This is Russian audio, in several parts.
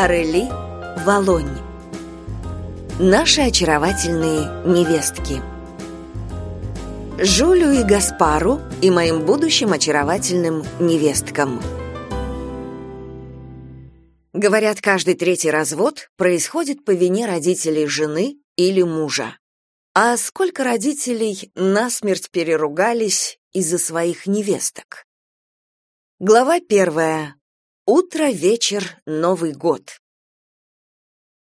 Арели, Волонь. Наши очаровательные невестки. Жулю и Гаспару и моим будущим очаровательным невесткам. Говорят, каждый третий развод происходит по вине родителей жены или мужа. А сколько родителей насмерть переругались из-за своих невесток? Глава первая. Утро, вечер, Новый год.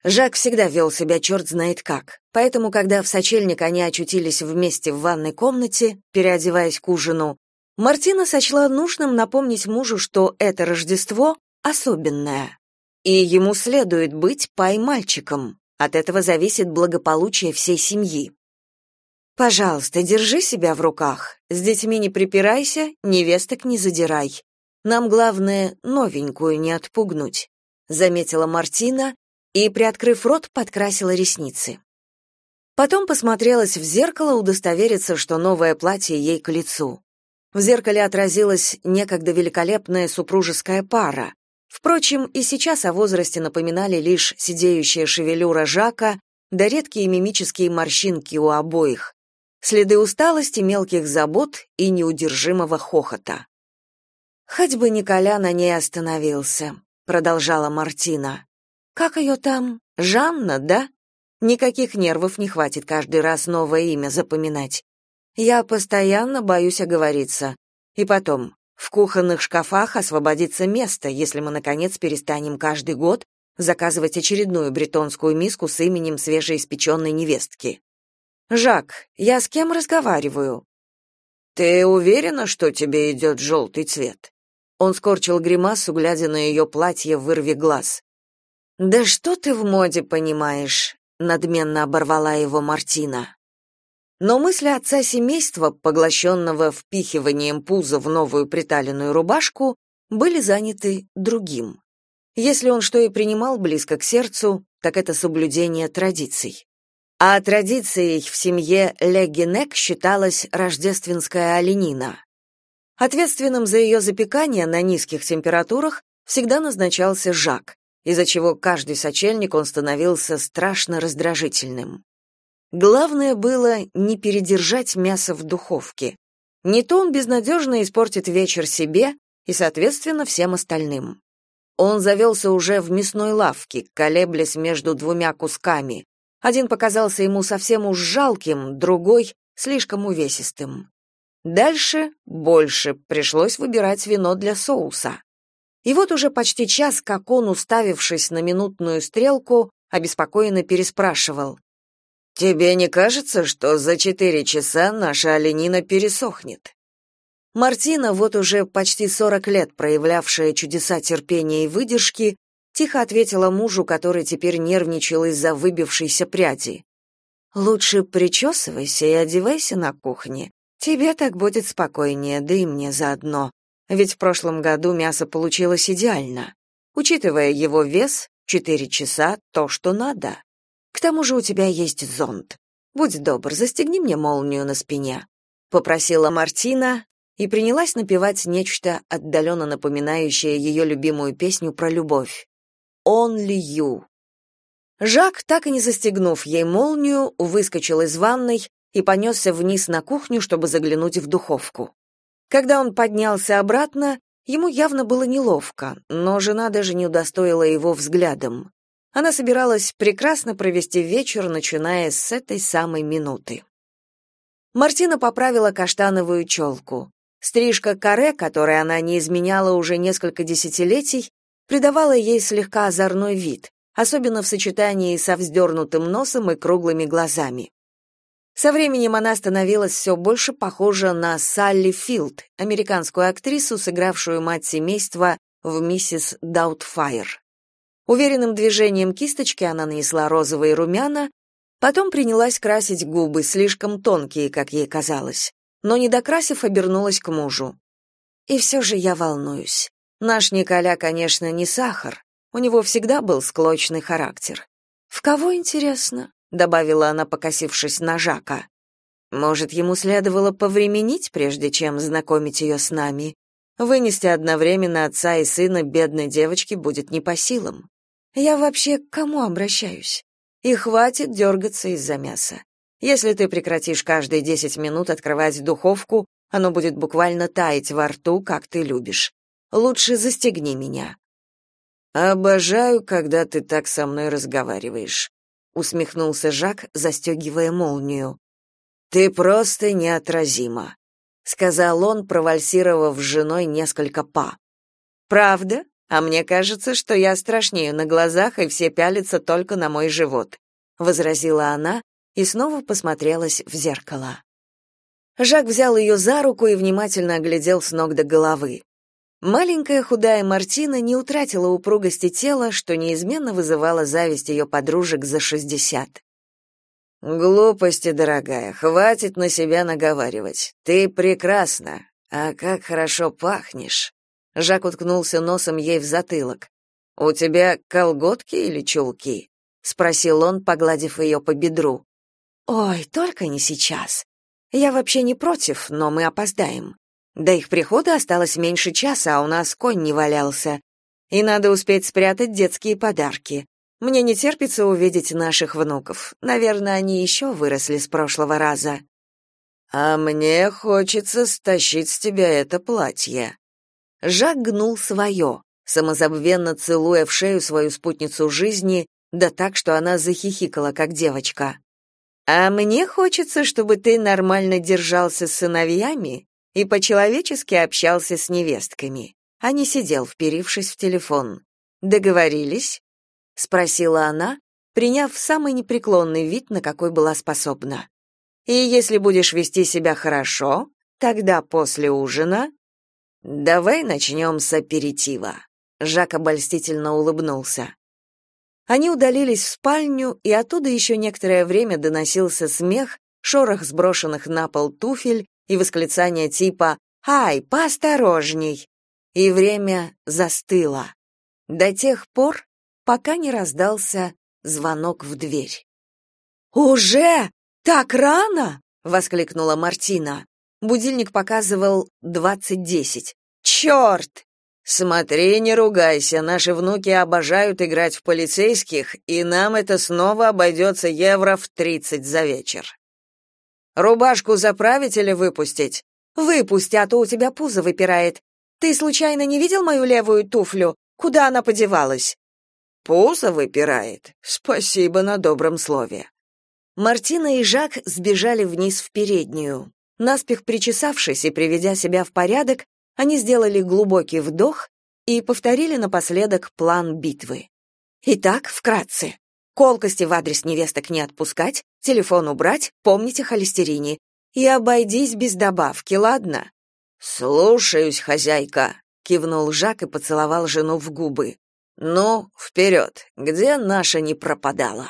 Жак всегда вел себя черт знает как, поэтому, когда в сочельник они очутились вместе в ванной комнате, переодеваясь к ужину, Мартина сочла нужным напомнить мужу, что это Рождество особенное, и ему следует быть пай-мальчиком, от этого зависит благополучие всей семьи. «Пожалуйста, держи себя в руках, с детьми не припирайся, невесток не задирай», нам главное новенькую не отпугнуть, заметила Мартина и, приоткрыв рот, подкрасила ресницы. Потом посмотрелась в зеркало удостовериться, что новое платье ей к лицу. В зеркале отразилась некогда великолепная супружеская пара. Впрочем, и сейчас о возрасте напоминали лишь сидеющая шевелюра Жака да редкие мимические морщинки у обоих, следы усталости, мелких забот и неудержимого хохота. Хоть бы Николя на ней остановился, продолжала Мартина. Как ее там? Жанна, да? Никаких нервов не хватит каждый раз новое имя запоминать. Я постоянно боюсь оговориться. И потом, в кухонных шкафах освободится место, если мы наконец перестанем каждый год заказывать очередную бретонскую миску с именем свежеиспеченной невестки. Жак, я с кем разговариваю? Ты уверена, что тебе идет желтый цвет? Он скорчил гримасу, глядя на ее платье в вырве глаз. «Да что ты в моде понимаешь?» — надменно оборвала его Мартина. Но мысли отца семейства, поглощенного впихиванием пуза в новую приталенную рубашку, были заняты другим. Если он что и принимал близко к сердцу, так это соблюдение традиций. А традицией в семье Леггенек считалась рождественская оленина. Ответственным за ее запекание на низких температурах всегда назначался Жак, из-за чего каждый сочельник он становился страшно раздражительным. Главное было не передержать мясо в духовке. Не то он безнадежно испортит вечер себе и, соответственно, всем остальным. Он завелся уже в мясной лавке, колеблясь между двумя кусками. Один показался ему совсем уж жалким, другой — слишком увесистым. Дальше больше пришлось выбирать вино для соуса. И вот уже почти час, как он, уставившись на минутную стрелку, обеспокоенно переспрашивал. «Тебе не кажется, что за четыре часа наша оленина пересохнет?» Мартина, вот уже почти сорок лет проявлявшая чудеса терпения и выдержки, тихо ответила мужу, который теперь нервничал из-за выбившейся пряди. «Лучше причесывайся и одевайся на кухне. Тебе так будет спокойнее, да и мне заодно. Ведь в прошлом году мясо получилось идеально. Учитывая его вес, четыре часа — то, что надо. К тому же у тебя есть зонт. Будь добр, застегни мне молнию на спине», — попросила Мартина и принялась напевать нечто отдаленно напоминающее ее любимую песню про любовь. «Only you». Жак, так и не застегнув ей молнию, выскочил из ванной и понесся вниз на кухню, чтобы заглянуть в духовку. Когда он поднялся обратно, ему явно было неловко, но жена даже не удостоила его взглядом. Она собиралась прекрасно провести вечер, начиная с этой самой минуты. Мартина поправила каштановую челку. Стрижка каре, которой она не изменяла уже несколько десятилетий, придавала ей слегка озорной вид, особенно в сочетании со вздернутым носом и круглыми глазами. Со временем она становилась все больше похожа на Салли Филд, американскую актрису, сыгравшую мать семейства в «Миссис Даутфайр». Уверенным движением кисточки она нанесла розовые румяна, потом принялась красить губы, слишком тонкие, как ей казалось, но, не докрасив, обернулась к мужу. «И все же я волнуюсь. Наш Николя, конечно, не сахар, у него всегда был склочный характер. В кого, интересно?» Добавила она, покосившись на Жака. Может, ему следовало повременить, прежде чем знакомить ее с нами. Вынести одновременно отца и сына бедной девочки будет не по силам. Я вообще к кому обращаюсь? И хватит дергаться из-за мяса. Если ты прекратишь каждые десять минут открывать духовку, оно будет буквально таять во рту, как ты любишь. Лучше застегни меня. Обожаю, когда ты так со мной разговариваешь, усмехнулся Жак, застегивая молнию. Ты просто неотразима, сказал он, провальсировав с женой несколько па. Правда? А мне кажется, что я страшнее на глазах, и все пялятся только на мой живот, возразила она и снова посмотрелась в зеркало. Жак взял ее за руку и внимательно оглядел с ног до головы. Маленькая худая Мартина не утратила упругости тела, что неизменно вызывало зависть ее подружек за шестьдесят. «Глупости, дорогая, хватит на себя наговаривать. Ты прекрасна, а как хорошо пахнешь!» Жак уткнулся носом ей в затылок. «У тебя колготки или чулки?» — спросил он, погладив ее по бедру. «Ой, только не сейчас. Я вообще не против, но мы опоздаем. До их прихода осталось меньше часа, а у нас конь не валялся. И надо успеть спрятать детские подарки. Мне не терпится увидеть наших внуков. Наверное, они еще выросли с прошлого раза». «А мне хочется стащить с тебя это платье», Жак гнул свое, самозабвенно целуя в шею свою спутницу жизни, да так, что она захихикала, как девочка. «А мне хочется, чтобы ты нормально держался с сыновьями и по-человечески общался с невестками, а не сидел, вперившись в телефон. Договорились?» — спросила она, приняв самый непреклонный вид, на какой была способна. «И если будешь вести себя хорошо, тогда после ужина Давай начнем с аперитива. Жак обольстительно улыбнулся. Они удалились в спальню, и оттуда еще некоторое время доносился смех, шорох сброшенных на пол туфель и восклицания типа «Ай, поосторожней!» И время застыло. До тех пор, пока не раздался звонок в дверь. «Уже? Так рано?» — воскликнула Мартина. Будильник показывал двадцать десять. Черт! Смотри, не ругайся, наши внуки обожают играть в полицейских, и нам это снова обойдется евро в тридцать за вечер. Рубашку заправить или выпустить? Выпусти, а то у тебя пузо выпирает. Ты случайно не видел мою левую туфлю? Куда она подевалась? Пузо выпирает. Спасибо на добром слове. Мартина и Жак сбежали вниз в переднюю. Наспех причесавшись и приведя себя в порядок, они сделали глубокий вдох и повторили напоследок план битвы. Итак, вкратце. Колкости в адрес невесток не отпускать, телефон убрать, помните холестерине. И обойдись без добавки, ладно? Слушаюсь, хозяйка, кивнул Жак и поцеловал жену в губы. Ну, вперед, где наша не пропадала?